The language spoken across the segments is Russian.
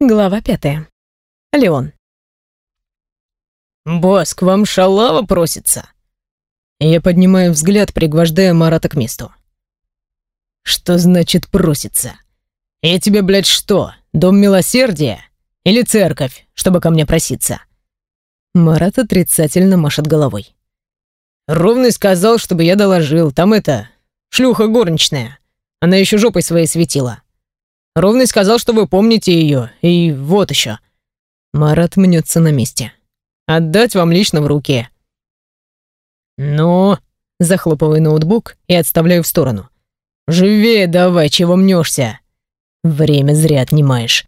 Глава пятая. Леон. «Босс, к вам шалава просится!» Я поднимаю взгляд, пригвождая Марата к месту. «Что значит просится? Я тебе, блядь, что, дом милосердия? Или церковь, чтобы ко мне проситься?» Марат отрицательно машет головой. «Ровный сказал, чтобы я доложил. Там это... Шлюха горничная. Она еще жопой своей светила. Ровный сказал, что вы помните ее. И вот еще». Марат мнется на месте. «Отдать вам лично в руки». «Ну...» Захлопываю ноутбук и отставляю в сторону. «Живее давай, чего мнешься?» «Время зря отнимаешь».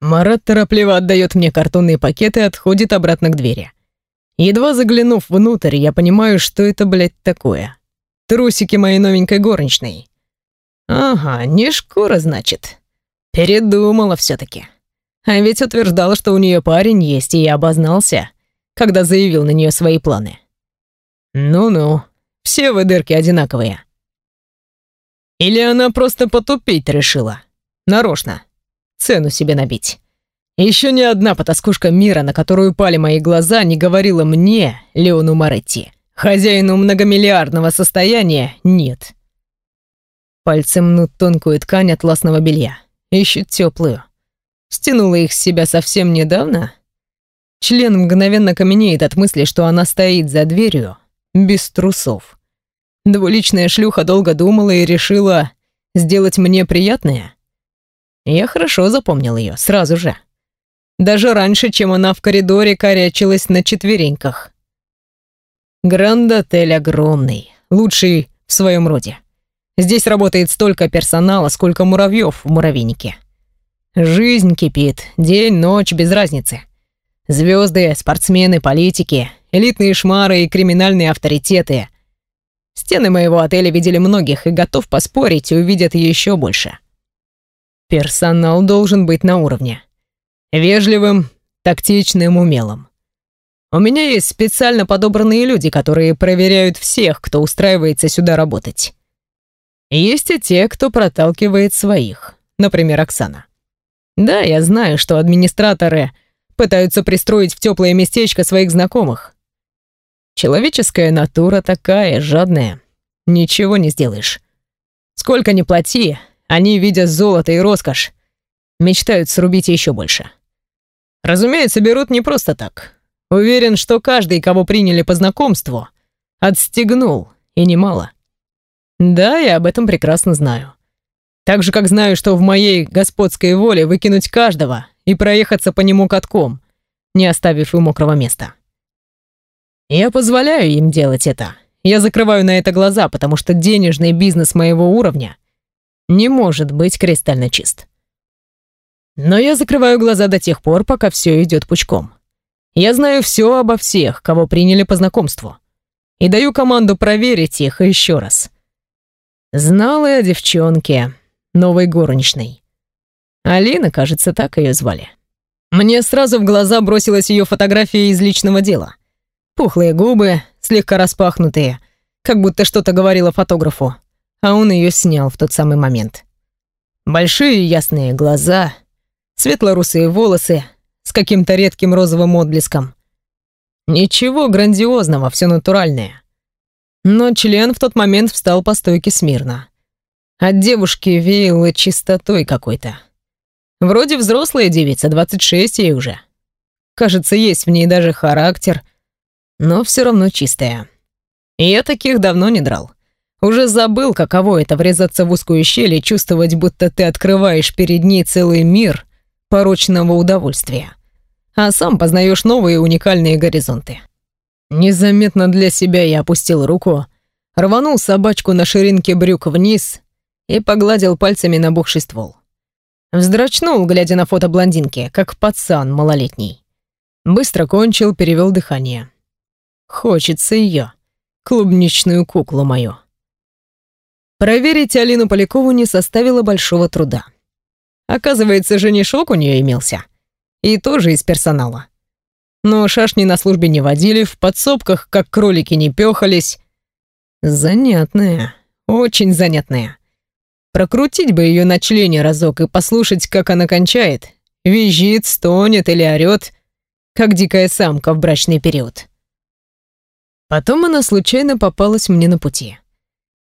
Марат торопливо отдает мне картонные пакеты и отходит обратно к двери. Едва заглянув внутрь, я понимаю, что это, блядь, такое. Трусики моей новенькой горничной. Ага, не шкура, значит. Передумала все-таки. А ведь утверждала, что у нее парень есть, и я обознался, когда заявил на нее свои планы. Ну-ну, все вы дырки одинаковые. Или она просто потупить решила? Нарочно. Цену себе набить. Еще ни одна потаскушка мира, на которую пали мои глаза, не говорила мне, Леону Моретти, хозяину многомиллиардного состояния, нет. Пальцы мнут тонкую ткань атласного белья. Ищут теплую. Стянула их с себя совсем недавно. Член мгновенно каменеет от мысли, что она стоит за дверью, без трусов. Двуличная шлюха долго думала и решила сделать мне приятное. Я хорошо запомнил ее, сразу же даже раньше, чем она в коридоре корячилась на четвереньках. Гранд-отель огромный, лучший в своем роде. Здесь работает столько персонала, сколько муравьев в муравейнике. Жизнь кипит, день, ночь, без разницы. Звезды, спортсмены, политики, элитные шмары и криминальные авторитеты. Стены моего отеля видели многих и готов поспорить, увидят еще больше. Персонал должен быть на уровне. Вежливым, тактичным, умелым. У меня есть специально подобранные люди, которые проверяют всех, кто устраивается сюда работать. Есть и те, кто проталкивает своих, например, Оксана. Да, я знаю, что администраторы пытаются пристроить в теплое местечко своих знакомых. Человеческая натура такая, жадная. Ничего не сделаешь. Сколько ни плати, они, видя золото и роскошь, мечтают срубить еще больше. Разумеется, берут не просто так. Уверен, что каждый, кого приняли по знакомству, отстегнул, и немало. Да, я об этом прекрасно знаю. Так же, как знаю, что в моей господской воле выкинуть каждого и проехаться по нему катком, не оставив им мокрого места. Я позволяю им делать это. Я закрываю на это глаза, потому что денежный бизнес моего уровня не может быть кристально чист. Но я закрываю глаза до тех пор, пока все идет пучком. Я знаю все обо всех, кого приняли по знакомству. И даю команду проверить их еще раз. Знала я девчонке, новой горничной. Алина, кажется, так ее звали. Мне сразу в глаза бросилась ее фотография из личного дела. Пухлые губы, слегка распахнутые, как будто что-то говорила фотографу, а он ее снял в тот самый момент. Большие ясные глаза, светло-русые волосы с каким-то редким розовым отблеском. Ничего грандиозного, все натуральное. Но член в тот момент встал по стойке смирно. От девушки веяло чистотой какой-то. Вроде взрослая девица, 26 ей уже. Кажется, есть в ней даже характер, но все равно чистая. Я таких давно не драл. Уже забыл, каково это врезаться в узкую щель и чувствовать, будто ты открываешь перед ней целый мир, порочного удовольствия, а сам познаешь новые уникальные горизонты. Незаметно для себя я опустил руку, рванул собачку на ширинке брюк вниз и погладил пальцами набухший ствол. Вздрачнул, глядя на фото блондинки, как пацан малолетний. Быстро кончил, перевел дыхание. Хочется ее, клубничную куклу мою. Проверить Алину Полякову не составило большого труда. Оказывается, женишок у нее имелся. И тоже из персонала. Но шашни на службе не водили, в подсобках, как кролики, не пёхались. Занятная, очень занятная. Прокрутить бы ее на члене разок и послушать, как она кончает, Визжит, стонет или орёт, как дикая самка в брачный период. Потом она случайно попалась мне на пути.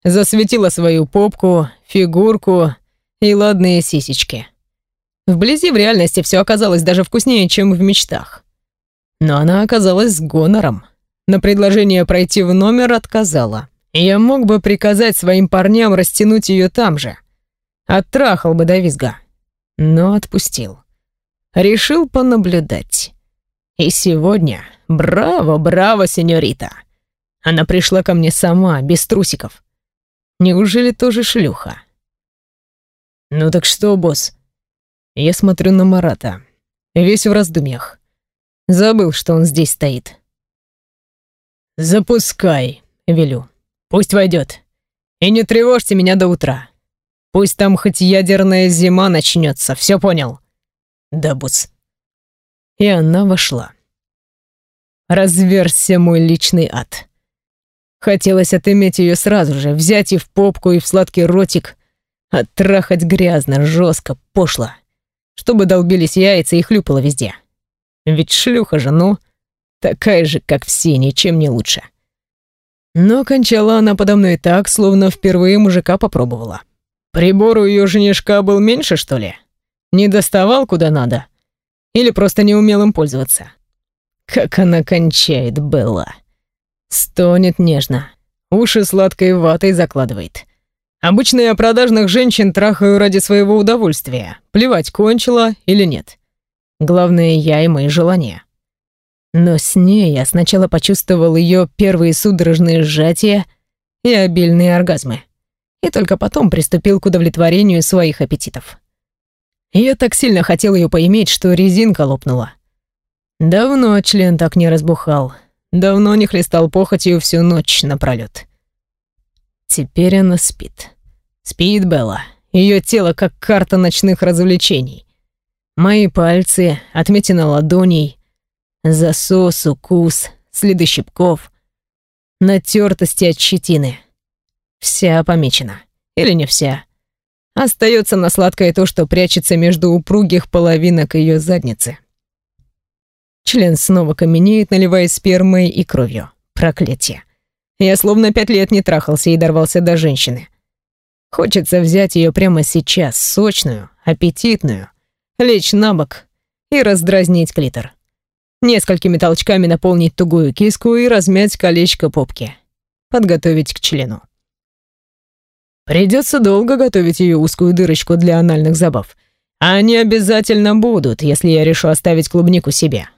Засветила свою попку, фигурку и ладные сисечки. Вблизи в реальности все оказалось даже вкуснее, чем в мечтах. Но она оказалась с гонором. На предложение пройти в номер отказала. Я мог бы приказать своим парням растянуть ее там же. Оттрахал бы до визга. Но отпустил. Решил понаблюдать. И сегодня, браво, браво, сеньорита. Она пришла ко мне сама, без трусиков. Неужели тоже шлюха? Ну так что, босс? Я смотрю на Марата. Весь в раздумьях. Забыл, что он здесь стоит. «Запускай», — велю. «Пусть войдет. И не тревожьте меня до утра. Пусть там хоть ядерная зима начнется, все понял?» «Да, босс». И она вошла. Разверся мой личный ад. Хотелось отыметь ее сразу же, взять и в попку, и в сладкий ротик, оттрахать грязно, жестко, пошло, чтобы долбились яйца и хлюпало везде. Ведь шлюха же, ну, такая же, как все, ничем не лучше. Но кончала она подо мной так, словно впервые мужика попробовала. Прибор у ее женишка был меньше, что ли? Не доставал куда надо? Или просто не умел им пользоваться? Как она кончает, Белла. Стонет нежно. Уши сладкой ватой закладывает. Обычно я продажных женщин трахаю ради своего удовольствия. Плевать, кончила или нет. Главное, я и мои желания. Но с ней я сначала почувствовал ее первые судорожные сжатия и обильные оргазмы. И только потом приступил к удовлетворению своих аппетитов. Я так сильно хотел ее поиметь, что резинка лопнула. Давно член так не разбухал. Давно не хлестал похотью всю ночь напролёт. Теперь она спит. Спит Белла. Ее тело как карта ночных развлечений. Мои пальцы, отметина ладоней, Засос, укус, следы щипков, натертости от щетины. Вся помечена. Или не вся. Остается на сладкое то, что прячется между упругих половинок ее задницы. Член снова каменеет, наливаясь спермой и кровью. Проклятие. Я словно пять лет не трахался и дорвался до женщины. Хочется взять ее прямо сейчас, сочную, аппетитную, лечь на бок и раздразнить клитор несколькими толчками наполнить тугую киску и размять колечко попки. Подготовить к члену. Придется долго готовить ее узкую дырочку для анальных забав. Они обязательно будут, если я решу оставить клубнику себе.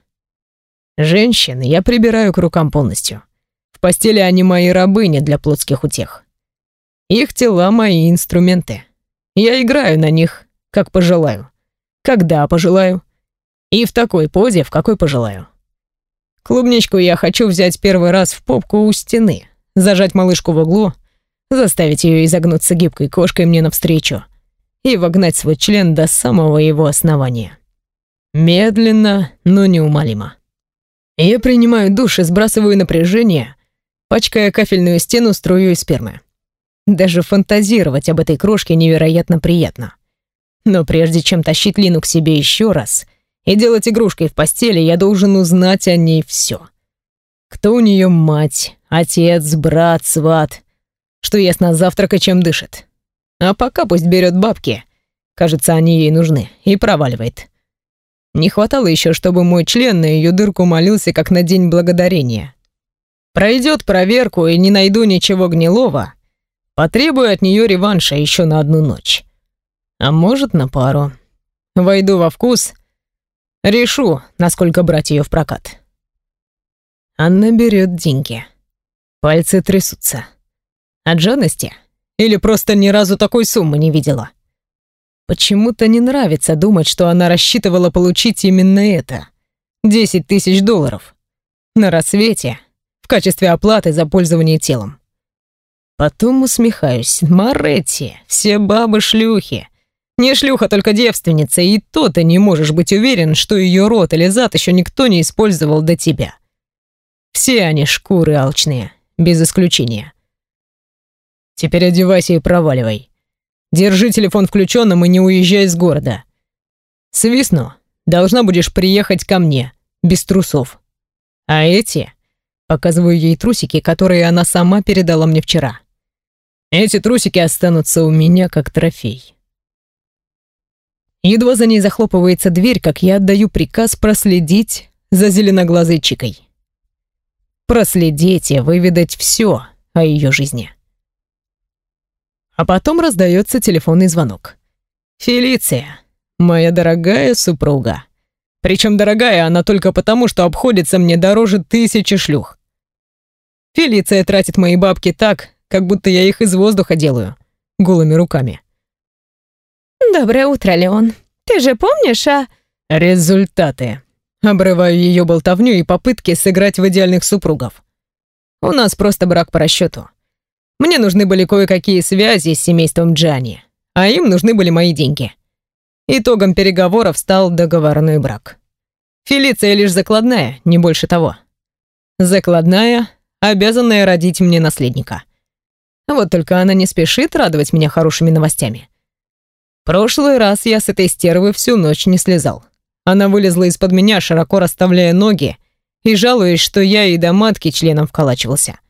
Женщин я прибираю к рукам полностью. В постели они мои рабыни для плотских утех. Их тела мои инструменты. Я играю на них, как пожелаю. Когда пожелаю. И в такой позе, в какой пожелаю. Клубничку я хочу взять первый раз в попку у стены, зажать малышку в углу, заставить ее изогнуться гибкой кошкой мне навстречу и вогнать свой член до самого его основания. Медленно, но неумолимо. Я принимаю душ и сбрасываю напряжение, пачкая кафельную стену струей спермы. Даже фантазировать об этой крошке невероятно приятно. Но прежде чем тащить Лину к себе еще раз — и делать игрушкой в постели, я должен узнать о ней все. Кто у нее мать, отец, брат, сват, что ест на завтрак и чем дышит. А пока пусть берет бабки, кажется, они ей нужны, и проваливает. Не хватало еще, чтобы мой член на ее дырку молился, как на день благодарения. Пройдет проверку и не найду ничего гнилого, потребую от нее реванша еще на одну ночь. А может, на пару. Войду во вкус — Решу, насколько брать ее в прокат. Анна берет деньги. Пальцы трясутся. От жадности? Или просто ни разу такой суммы не видела? Почему-то не нравится думать, что она рассчитывала получить именно это. 10 тысяч долларов. На рассвете, в качестве оплаты за пользование телом. Потом усмехаюсь. Маретти, все бабы шлюхи. Не шлюха, только девственница, и то ты не можешь быть уверен, что ее рот или зад еще никто не использовал до тебя. Все они шкуры алчные, без исключения. Теперь одевайся и проваливай. Держи телефон включенным и не уезжай из города. Свистну, должна будешь приехать ко мне, без трусов. А эти...» Показываю ей трусики, которые она сама передала мне вчера. «Эти трусики останутся у меня как трофей». Едва за ней захлопывается дверь, как я отдаю приказ проследить за зеленоглазой чикой. Проследить и выведать все о ее жизни. А потом раздается телефонный звонок. «Фелиция, моя дорогая супруга. Причем дорогая она только потому, что обходится мне дороже тысячи шлюх. Фелиция тратит мои бабки так, как будто я их из воздуха делаю, голыми руками. «Доброе утро, Леон. Ты же помнишь, а...» «Результаты». Обрываю ее болтовню и попытки сыграть в идеальных супругов. У нас просто брак по расчету. Мне нужны были кое-какие связи с семейством Джани, а им нужны были мои деньги. Итогом переговоров стал договорной брак. Фелиция лишь закладная, не больше того. Закладная, обязанная родить мне наследника. Вот только она не спешит радовать меня хорошими новостями. Прошлый раз я с этой стервы всю ночь не слезал. Она вылезла из-под меня, широко расставляя ноги, и жалуясь, что я и до матки членом вколачивался.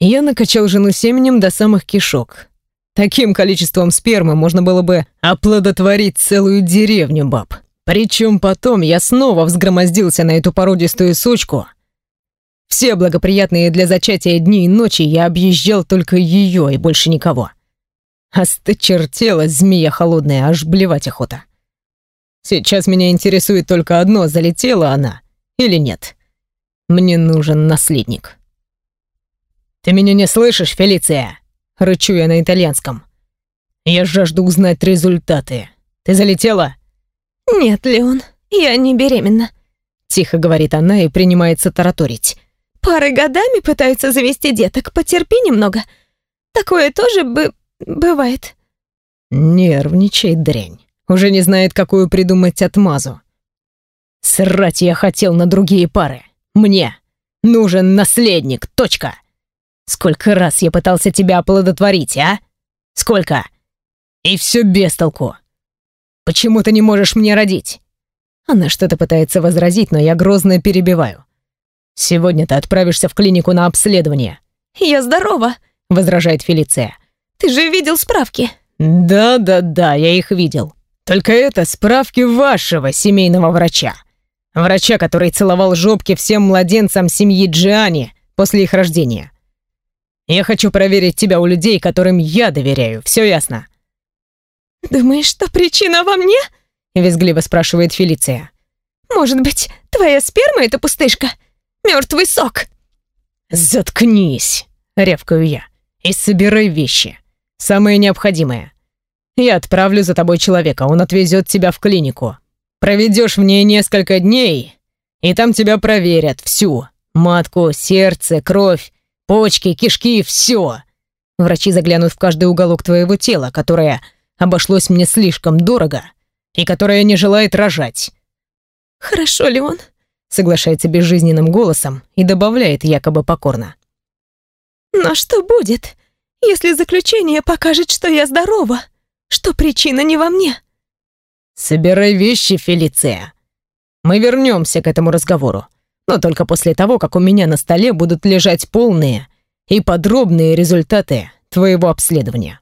Я накачал жену семенем до самых кишок. Таким количеством спермы можно было бы оплодотворить целую деревню баб. Причем потом я снова взгромоздился на эту породистую сучку. Все благоприятные для зачатия дни и ночи я объезжал только ее и больше никого. Осточертела змея холодная, аж блевать охота. Сейчас меня интересует только одно, залетела она или нет. Мне нужен наследник. «Ты меня не слышишь, Фелиция?» — рычу я на итальянском. «Я жажду узнать результаты. Ты залетела?» «Нет, Леон, я не беременна», — тихо говорит она и принимается тараторить. «Пары годами пытаются завести деток, потерпи немного. Такое тоже бы... бывает». Нервничает дрянь. Уже не знает, какую придумать отмазу. Срать я хотел на другие пары. Мне нужен наследник, точка. Сколько раз я пытался тебя оплодотворить, а? Сколько? И все без толку. Почему ты не можешь мне родить? Она что-то пытается возразить, но я грозно перебиваю. Сегодня ты отправишься в клинику на обследование. Я здорова, возражает Фелиция. Ты же видел справки. Да-да-да, я их видел. Только это справки вашего семейного врача. Врача, который целовал жопки всем младенцам семьи Джиани после их рождения. Я хочу проверить тебя у людей, которым я доверяю. Все ясно?» «Думаешь, что причина во мне?» — визгливо спрашивает Фелиция. «Может быть, твоя сперма — это пустышка? Мертвый сок?» «Заткнись!» — рявкаю я. «И собирай вещи. Самое необходимое. Я отправлю за тобой человека, он отвезет тебя в клинику. Проведешь в ней несколько дней, и там тебя проверят всю. Матку, сердце, кровь, почки, кишки, все. Врачи заглянут в каждый уголок твоего тела, которое обошлось мне слишком дорого и которое не желает рожать. «Хорошо, Леон», — соглашается безжизненным голосом и добавляет якобы покорно. «Но что будет, если заключение покажет, что я здорова, что причина не во мне?» «Собирай вещи, Фелиция. Мы вернемся к этому разговору, но только после того, как у меня на столе будут лежать полные и подробные результаты твоего обследования».